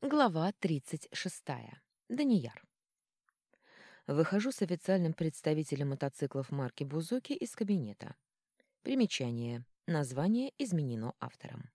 Глава 36. Данияр. Выхожу с официальным представителем мотоциклов марки Бузуки из кабинета. Примечание. Название изменено автором.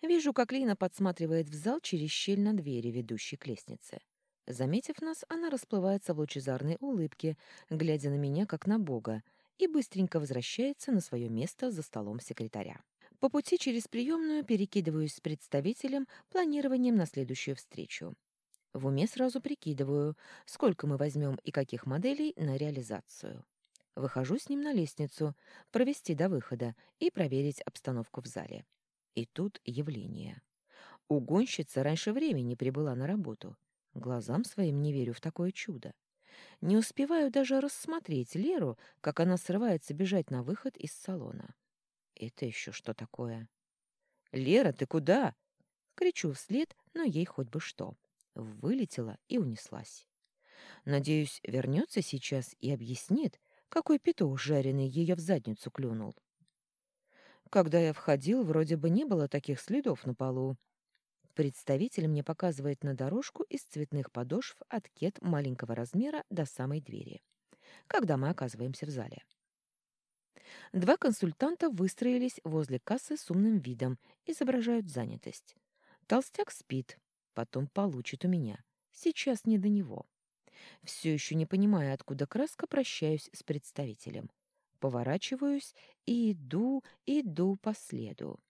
Вижу, как Лина подсматривает в зал через щель на двери, ведущей к лестнице. Заметив нас, она расплывается в лучезарной улыбке, глядя на меня как на бога, и быстренько возвращается на свое место за столом секретаря. По пути через приемную перекидываюсь с представителем планированием на следующую встречу. В уме сразу прикидываю, сколько мы возьмем и каких моделей на реализацию. Выхожу с ним на лестницу, провести до выхода и проверить обстановку в зале. И тут явление. Угонщица раньше времени прибыла на работу. Глазам своим не верю в такое чудо. Не успеваю даже рассмотреть Леру, как она срывается бежать на выход из салона. Это еще что такое? «Лера, ты куда?» Кричу вслед, но ей хоть бы что. Вылетела и унеслась. Надеюсь, вернется сейчас и объяснит, какой петух жареный ее в задницу клюнул. Когда я входил, вроде бы не было таких следов на полу. Представитель мне показывает на дорожку из цветных подошв от кет маленького размера до самой двери, когда мы оказываемся в зале. Два консультанта выстроились возле кассы с умным видом, изображают занятость. Толстяк спит, потом получит у меня. Сейчас не до него. Все еще не понимая, откуда краска, прощаюсь с представителем. Поворачиваюсь и иду, иду по следу.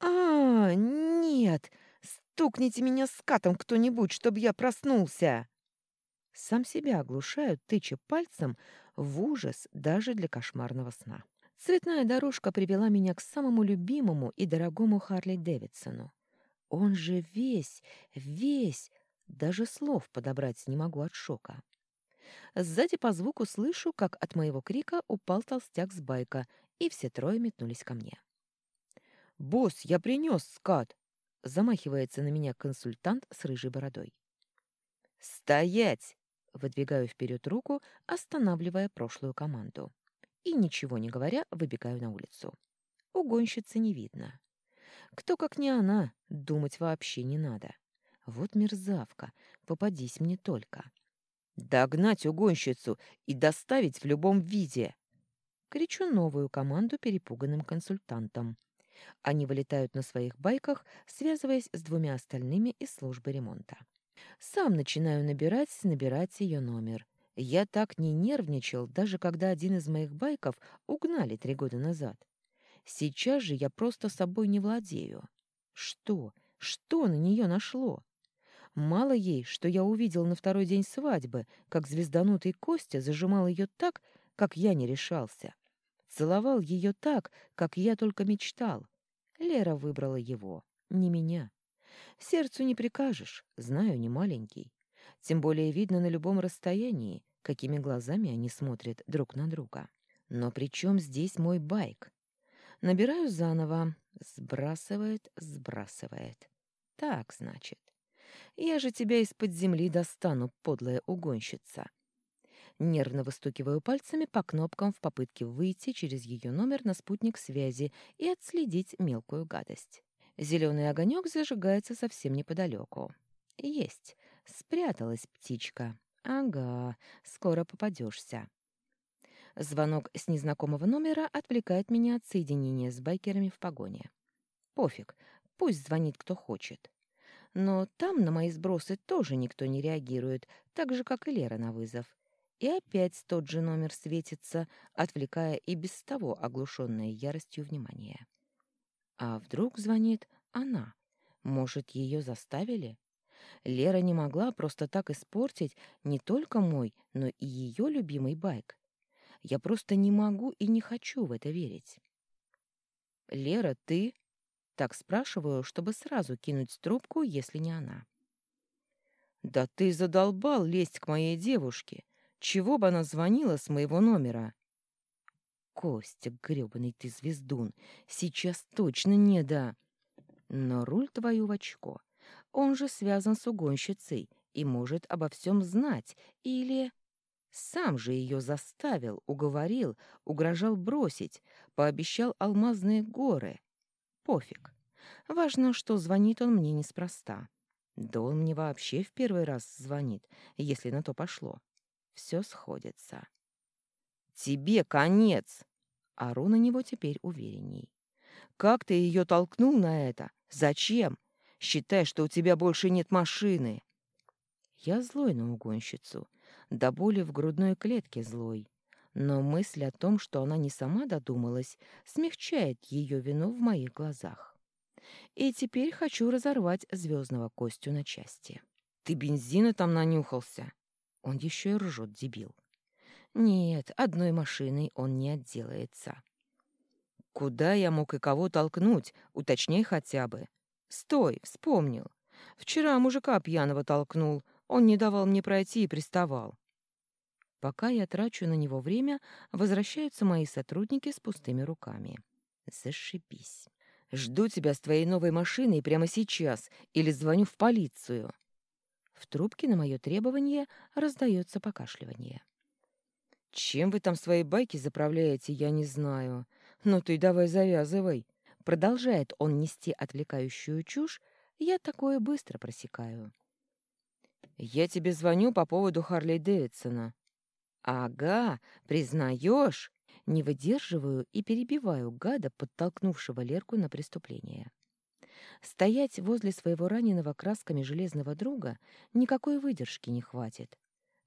«А, нет! Стукните меня скатом кто-нибудь, чтобы я проснулся!» Сам себя оглушаю, тыча пальцем в ужас даже для кошмарного сна. Цветная дорожка привела меня к самому любимому и дорогому Харли Дэвидсону. Он же весь, весь, даже слов подобрать не могу от шока. Сзади по звуку слышу, как от моего крика упал толстяк с байка, и все трое метнулись ко мне. «Босс, я принес скат!» — замахивается на меня консультант с рыжей бородой. «Стоять!» Выдвигаю вперед руку, останавливая прошлую команду. И, ничего не говоря, выбегаю на улицу. Угонщицы не видно. Кто, как не она, думать вообще не надо. Вот мерзавка, попадись мне только. «Догнать угонщицу и доставить в любом виде!» Кричу новую команду перепуганным консультантам. Они вылетают на своих байках, связываясь с двумя остальными из службы ремонта. Сам начинаю набирать, набирать ее номер. Я так не нервничал, даже когда один из моих байков угнали три года назад. Сейчас же я просто собой не владею. Что? Что на нее нашло? Мало ей, что я увидел на второй день свадьбы, как звезданутый Костя зажимал ее так, как я не решался. Целовал ее так, как я только мечтал. Лера выбрала его, не меня. Сердцу не прикажешь, знаю, не маленький. Тем более видно на любом расстоянии, какими глазами они смотрят друг на друга. Но при чем здесь мой байк? Набираю заново. Сбрасывает, сбрасывает. Так, значит. Я же тебя из-под земли достану, подлая угонщица. Нервно выстукиваю пальцами по кнопкам в попытке выйти через ее номер на спутник связи и отследить мелкую гадость. Зеленый огонек зажигается совсем неподалеку. Есть. Спряталась птичка. Ага, скоро попадешься. Звонок с незнакомого номера отвлекает меня от соединения с байкерами в погоне. Пофиг, пусть звонит кто хочет. Но там на мои сбросы тоже никто не реагирует, так же, как и Лера на вызов. И опять тот же номер светится, отвлекая и без того оглушенное яростью внимание. А вдруг звонит она? Может, ее заставили? Лера не могла просто так испортить не только мой, но и ее любимый байк. Я просто не могу и не хочу в это верить. «Лера, ты?» Так спрашиваю, чтобы сразу кинуть трубку, если не она. «Да ты задолбал лезть к моей девушке. Чего бы она звонила с моего номера?» Костя, грёбаный ты звездун, сейчас точно не да. Но руль твою в очко. Он же связан с угонщицей и может обо всем знать. Или... Сам же ее заставил, уговорил, угрожал бросить, пообещал алмазные горы. Пофиг. Важно, что звонит он мне неспроста. Да он мне вообще в первый раз звонит, если на то пошло. Все сходится. «Тебе конец!» Ору на него теперь уверенней. «Как ты ее толкнул на это? Зачем? Считай, что у тебя больше нет машины!» Я злой на угонщицу, до боли в грудной клетке злой. Но мысль о том, что она не сама додумалась, смягчает ее вину в моих глазах. И теперь хочу разорвать звездного Костю на части. «Ты бензина там нанюхался?» Он еще и ржет, дебил. Нет, одной машиной он не отделается. Куда я мог и кого толкнуть, уточняй хотя бы. Стой, вспомнил. Вчера мужика пьяного толкнул, он не давал мне пройти и приставал. Пока я трачу на него время, возвращаются мои сотрудники с пустыми руками. Зашибись. Жду тебя с твоей новой машиной прямо сейчас или звоню в полицию. В трубке на мое требование раздается покашливание. Чем вы там свои байки заправляете, я не знаю. Ну ты давай завязывай. Продолжает он нести отвлекающую чушь, я такое быстро просекаю. Я тебе звоню по поводу Харли Дэвидсона. Ага, признаешь? Не выдерживаю и перебиваю гада, подтолкнувшего Лерку на преступление. Стоять возле своего раненого красками железного друга никакой выдержки не хватит.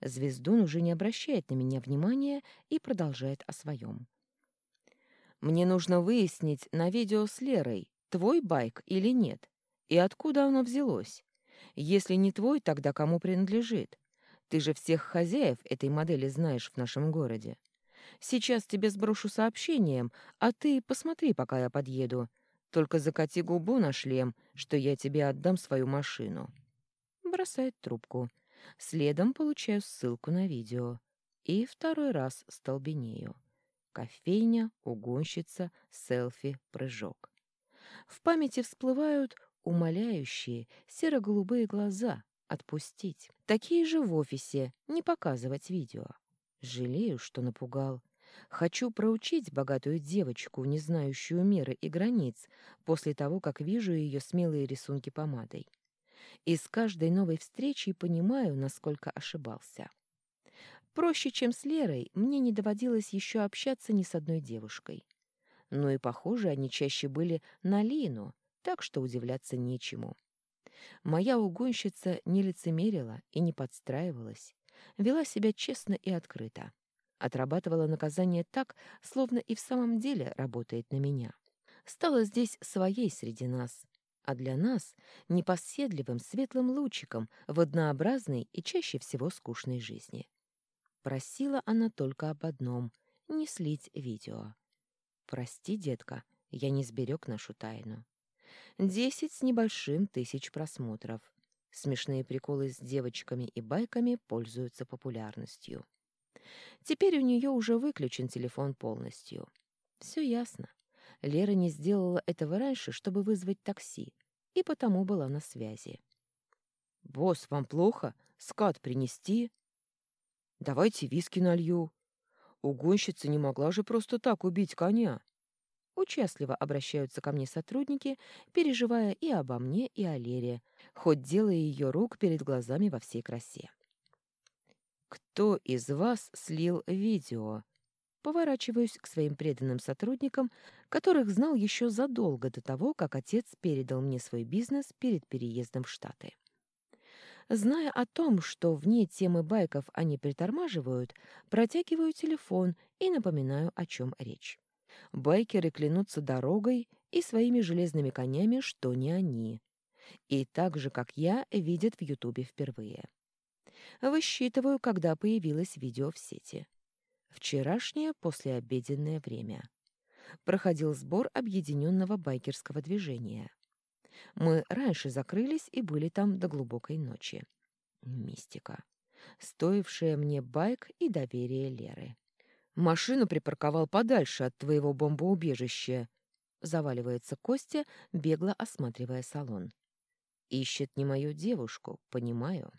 Звездун уже не обращает на меня внимания и продолжает о своем. «Мне нужно выяснить на видео с Лерой, твой байк или нет, и откуда оно взялось. Если не твой, тогда кому принадлежит? Ты же всех хозяев этой модели знаешь в нашем городе. Сейчас тебе сброшу сообщением, а ты посмотри, пока я подъеду. Только закати губу на шлем, что я тебе отдам свою машину». Бросает трубку. Следом получаю ссылку на видео. И второй раз столбенею. Кофейня, угонщица, селфи, прыжок. В памяти всплывают умоляющие серо-голубые глаза. Отпустить. Такие же в офисе, не показывать видео. Жалею, что напугал. Хочу проучить богатую девочку, не знающую меры и границ, после того, как вижу ее смелые рисунки помадой и с каждой новой встречей понимаю, насколько ошибался. Проще, чем с Лерой, мне не доводилось еще общаться ни с одной девушкой. Но и, похоже, они чаще были на Лину, так что удивляться нечему. Моя угонщица не лицемерила и не подстраивалась, вела себя честно и открыто, отрабатывала наказание так, словно и в самом деле работает на меня. Стала здесь своей среди нас, а для нас — непоседливым светлым лучиком в однообразной и чаще всего скучной жизни. Просила она только об одном — не слить видео. «Прости, детка, я не сберег нашу тайну». Десять с небольшим тысяч просмотров. Смешные приколы с девочками и байками пользуются популярностью. Теперь у нее уже выключен телефон полностью. Все ясно. Лера не сделала этого раньше, чтобы вызвать такси, и потому была на связи. «Босс, вам плохо? Скат принести?» «Давайте виски налью». Угонщица не могла же просто так убить коня. Участливо обращаются ко мне сотрудники, переживая и обо мне, и о Лере, хоть делая ее рук перед глазами во всей красе. «Кто из вас слил видео?» Поворачиваюсь к своим преданным сотрудникам, которых знал еще задолго до того, как отец передал мне свой бизнес перед переездом в Штаты. Зная о том, что вне темы байков они притормаживают, протягиваю телефон и напоминаю, о чем речь. Байкеры клянутся дорогой и своими железными конями, что не они. И так же, как я, видят в Ютубе впервые. Высчитываю, когда появилось видео в сети. Вчерашнее послеобеденное время. Проходил сбор объединенного байкерского движения. Мы раньше закрылись и были там до глубокой ночи. Мистика. Стоившая мне байк и доверие Леры. «Машину припарковал подальше от твоего бомбоубежища», — заваливается Костя, бегло осматривая салон. «Ищет не мою девушку, понимаю».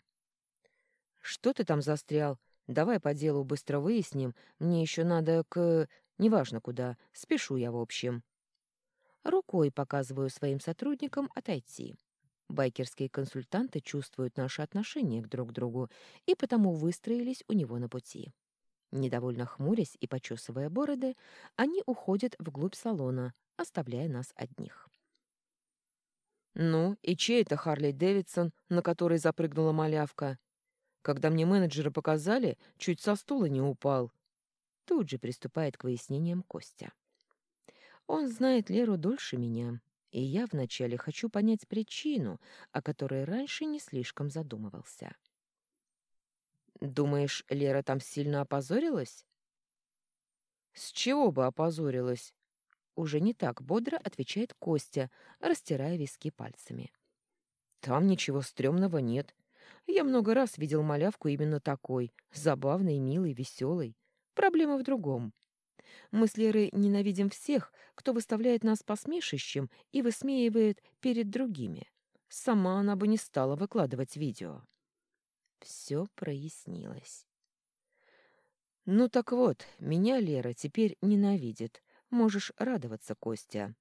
«Что ты там застрял? Давай по делу быстро выясним. Мне еще надо к... Неважно куда. Спешу я, в общем. Рукой показываю своим сотрудникам отойти. Байкерские консультанты чувствуют наши отношения к друг другу и потому выстроились у него на пути. Недовольно хмурясь и почесывая бороды, они уходят вглубь салона, оставляя нас одних. «Ну, и чей это Харли Дэвидсон, на который запрыгнула малявка? Когда мне менеджеры показали, чуть со стула не упал». Тут же приступает к выяснениям Костя. Он знает Леру дольше меня, и я вначале хочу понять причину, о которой раньше не слишком задумывался. «Думаешь, Лера там сильно опозорилась?» «С чего бы опозорилась?» Уже не так бодро отвечает Костя, растирая виски пальцами. «Там ничего стрёмного нет. Я много раз видел малявку именно такой, забавной, милой, веселой. Проблема в другом. Мы с Лерой ненавидим всех, кто выставляет нас посмешищем и высмеивает перед другими. Сама она бы не стала выкладывать видео. Все прояснилось. Ну так вот, меня Лера теперь ненавидит. Можешь радоваться, Костя.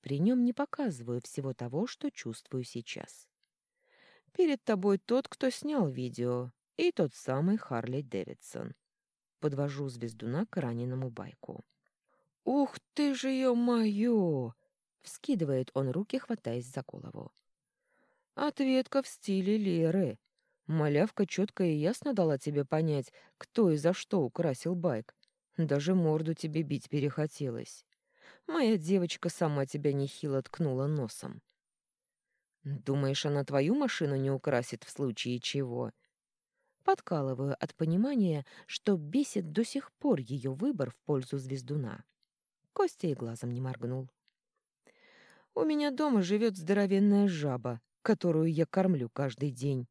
При нем не показываю всего того, что чувствую сейчас. Перед тобой тот, кто снял видео, и тот самый Харли Дэвидсон. Подвожу звездуна к раненому байку. «Ух ты же, ё-моё!» — вскидывает он руки, хватаясь за голову. «Ответка в стиле Леры. Малявка четко и ясно дала тебе понять, кто и за что украсил байк. Даже морду тебе бить перехотелось. Моя девочка сама тебя нехило ткнула носом. Думаешь, она твою машину не украсит в случае чего?» Подкалываю от понимания, что бесит до сих пор ее выбор в пользу звездуна. Костя и глазом не моргнул. «У меня дома живет здоровенная жаба, которую я кормлю каждый день».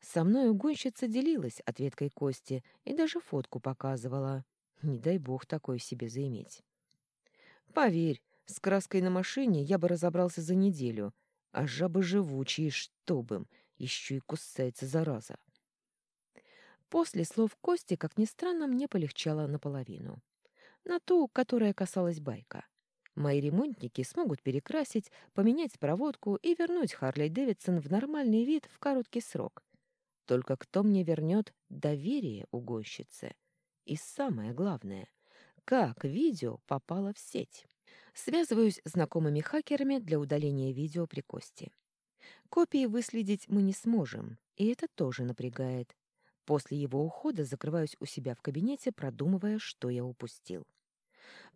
Со мной угонщица делилась ответкой Кости и даже фотку показывала. Не дай бог такое себе заиметь. «Поверь, с краской на машине я бы разобрался за неделю, а жабы живучие, чтоб им, еще и кусается зараза. После слов Кости, как ни странно, мне полегчало наполовину. На ту, которая касалась байка. Мои ремонтники смогут перекрасить, поменять проводку и вернуть Харли Дэвидсон в нормальный вид в короткий срок. Только кто мне вернет доверие угонщице? И самое главное, как видео попало в сеть? Связываюсь с знакомыми хакерами для удаления видео при Кости. Копии выследить мы не сможем, и это тоже напрягает. После его ухода закрываюсь у себя в кабинете, продумывая, что я упустил.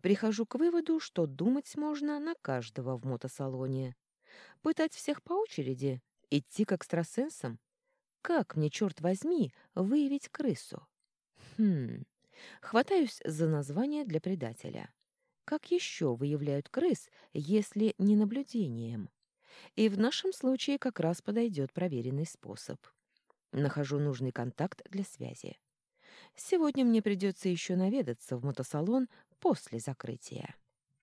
Прихожу к выводу, что думать можно на каждого в мотосалоне. Пытать всех по очереди? Идти к экстрасенсам? Как мне, черт возьми, выявить крысу? Хм, хватаюсь за название для предателя. Как еще выявляют крыс, если не наблюдением? И в нашем случае как раз подойдет проверенный способ. Нахожу нужный контакт для связи. Сегодня мне придется еще наведаться в мотосалон после закрытия.